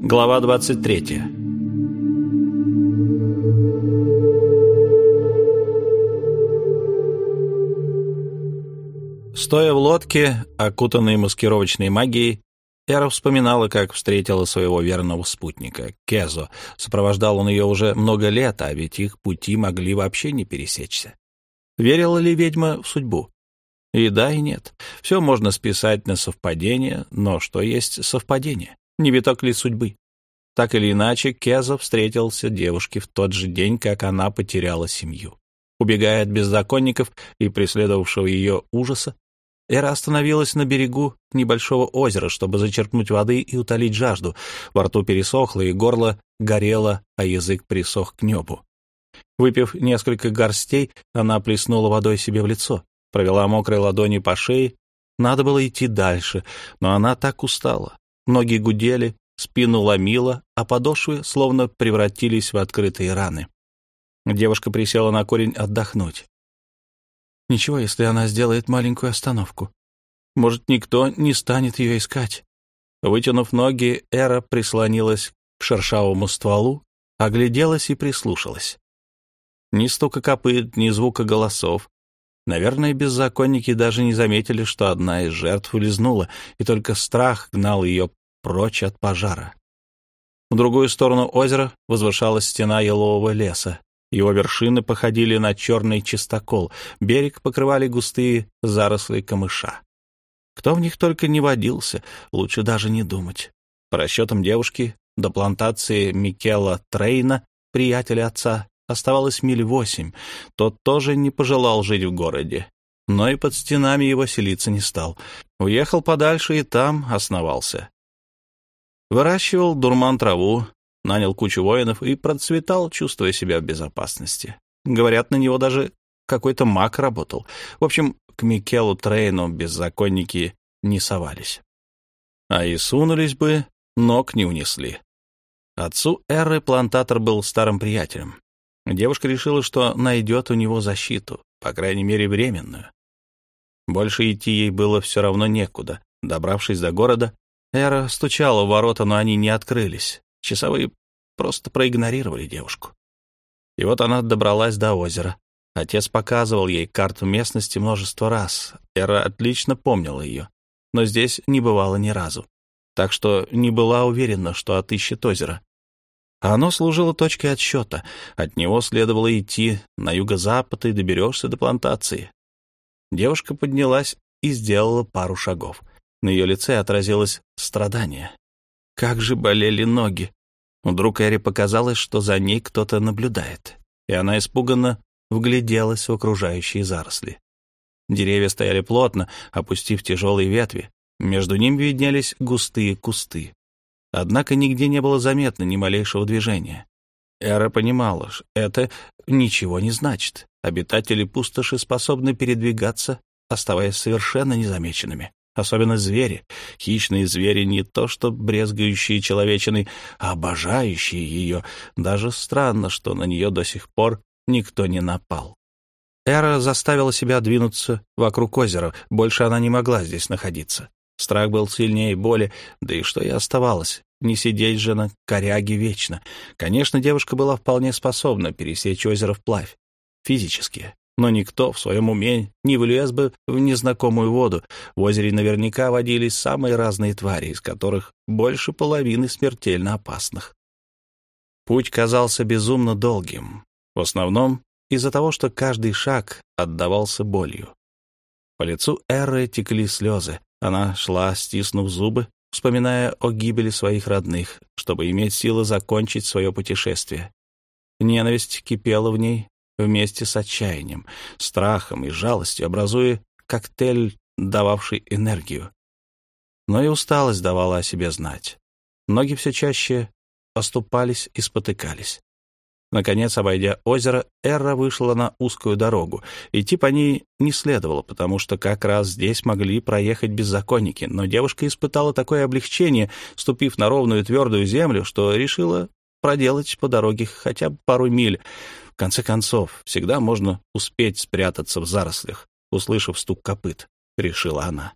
Глава 23 Стоя в лодке, окутанной маскировочной магией, Эра вспоминала, как встретила своего верного спутника, Кезо. Сопровождал он ее уже много лет, а ведь их пути могли вообще не пересечься. Верила ли ведьма в судьбу? И да, и нет. Все можно списать на совпадение, но что есть совпадение? Не виток ли судьбы? Так или иначе, Кезо встретился девушке в тот же день, как она потеряла семью. Убегая от беззаконников и преследовавшего ее ужаса, Эра остановилась на берегу небольшого озера, чтобы зачерпнуть воды и утолить жажду. Во рту пересохло, и горло горело, а язык присох к небу. Выпив несколько горстей, она плеснула водой себе в лицо, провела мокрой ладони по шее. Надо было идти дальше, но она так устала. Ноги гудели, спину ломила, а подошвы словно превратились в открытые раны. Девушка присела на корень отдохнуть. Ничего, если она сделает маленькую остановку. Может, никто не станет ее искать. Вытянув ноги, Эра прислонилась к шершавому стволу, огляделась и прислушалась. Ни стука копыт, ни звука голосов. Наверное, беззаконники даже не заметили, что одна из жертв улизнула, и только страх гнал ее прочь от пожара. В другую сторону озера возвышалась стена елового леса. Его вершины походили на черный чистокол, берег покрывали густые заросли камыша. Кто в них только не водился, лучше даже не думать. По расчетам девушки, до плантации Микела Трейна, приятеля отца, оставалось миль восемь. Тот тоже не пожелал жить в городе, но и под стенами его селиться не стал. Уехал подальше и там основался. Выращивал дурман траву, нанял кучу воинов и процветал, чувствуя себя в безопасности. Говорят, на него даже какой-то маг работал. В общем, к Микелу Трейну беззаконники не совались. А и сунулись бы, ног не унесли. Отцу Эры плантатор был старым приятелем. Девушка решила, что найдет у него защиту, по крайней мере, временную. Больше идти ей было все равно некуда. Добравшись до города, Эра стучала в ворота, но они не открылись. Часовые просто проигнорировали девушку. И вот она добралась до озера. Отец показывал ей карту местности множество раз. Эра отлично помнила ее, но здесь не бывала ни разу, так что не была уверена, что отыщет озеро. А оно служило точкой отсчета. От него следовало идти на юго-запад, и доберешься до плантации. Девушка поднялась и сделала пару шагов. На ее лице отразилось страдание. Как же болели ноги! Вдруг Эри показалось, что за ней кто-то наблюдает, и она испуганно вгляделась в окружающие заросли. Деревья стояли плотно, опустив тяжелые ветви. Между ними виднелись густые кусты. Однако нигде не было заметно ни малейшего движения. Эра понимала, что это ничего не значит. Обитатели пустоши способны передвигаться, оставаясь совершенно незамеченными особенно звери. Хищные звери не то что брезгающие человечиной, а обожающие ее. Даже странно, что на нее до сих пор никто не напал. Эра заставила себя двинуться вокруг озера. Больше она не могла здесь находиться. Страх был сильнее боли, да и что и оставалось. Не сидеть же на коряге вечно. Конечно, девушка была вполне способна пересечь озеро вплавь. Физически но никто в своем уме не влез бы в незнакомую воду. В озере наверняка водились самые разные твари, из которых больше половины смертельно опасных. Путь казался безумно долгим, в основном из-за того, что каждый шаг отдавался болью. По лицу Эры текли слезы. Она шла, стиснув зубы, вспоминая о гибели своих родных, чтобы иметь силы закончить свое путешествие. Ненависть кипела в ней, вместе с отчаянием, страхом и жалостью, образуя коктейль, дававший энергию. Но и усталость давала о себе знать. Ноги все чаще оступались и спотыкались. Наконец, обойдя озеро, Эра вышла на узкую дорогу. Идти по ней не следовало, потому что как раз здесь могли проехать беззаконники, но девушка испытала такое облегчение, ступив на ровную твердую землю, что решила проделать по дороге хотя бы пару миль конце концов, всегда можно успеть спрятаться в зарослях, услышав стук копыт, — решила она.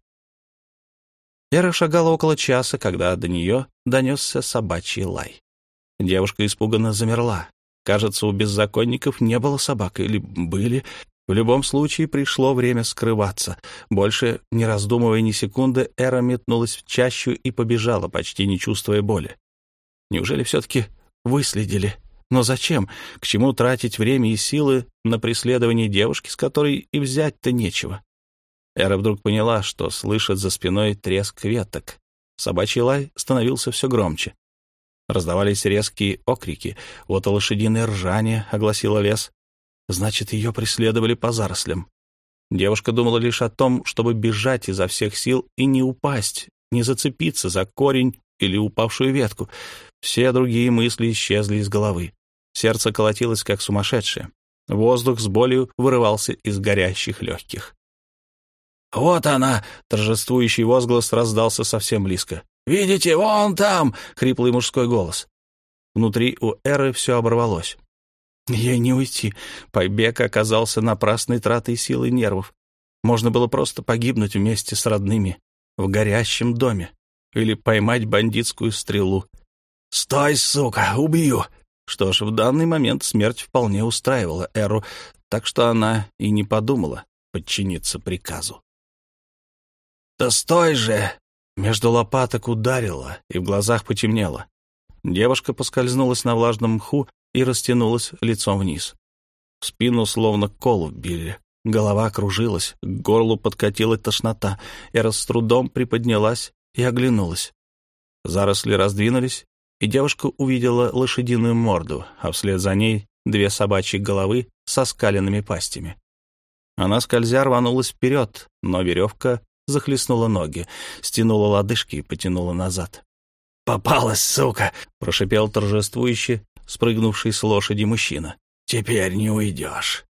Эра шагала около часа, когда до нее донесся собачий лай. Девушка испуганно замерла. Кажется, у беззаконников не было собак, или были. В любом случае пришло время скрываться. Больше, не раздумывая ни секунды, Эра метнулась в чащу и побежала, почти не чувствуя боли. Неужели все-таки выследили? Но зачем? К чему тратить время и силы на преследование девушки, с которой и взять-то нечего? Эра вдруг поняла, что слышит за спиной треск веток. Собачий лай становился все громче. Раздавались резкие окрики. Вот и лошадиное ржание огласило лес. Значит, ее преследовали по зарослям. Девушка думала лишь о том, чтобы бежать изо всех сил и не упасть, не зацепиться за корень или упавшую ветку. Все другие мысли исчезли из головы. Сердце колотилось, как сумасшедшее. Воздух с болью вырывался из горящих легких. «Вот она!» — торжествующий возглас раздался совсем близко. «Видите, вон там!» — хриплый мужской голос. Внутри у Эры все оборвалось. Ей не уйти. Побег оказался напрасной тратой сил и нервов. Можно было просто погибнуть вместе с родными в горящем доме или поймать бандитскую стрелу. «Стой, сука, убью!» Что ж, в данный момент смерть вполне устраивала Эру, так что она и не подумала подчиниться приказу. «Да стой же!» Между лопаток ударило, и в глазах потемнело. Девушка поскользнулась на влажном мху и растянулась лицом вниз. В спину словно колу вбили. Голова кружилась, к горлу подкатила тошнота. Эра с трудом приподнялась и оглянулась. Заросли раздвинулись, и девушка увидела лошадиную морду, а вслед за ней две собачьи головы со скаленными пастями. Она скользя рванулась вперед, но веревка захлестнула ноги, стянула лодыжки и потянула назад. «Попалась, сука!» — прошипел торжествующе, спрыгнувший с лошади мужчина. «Теперь не уйдешь».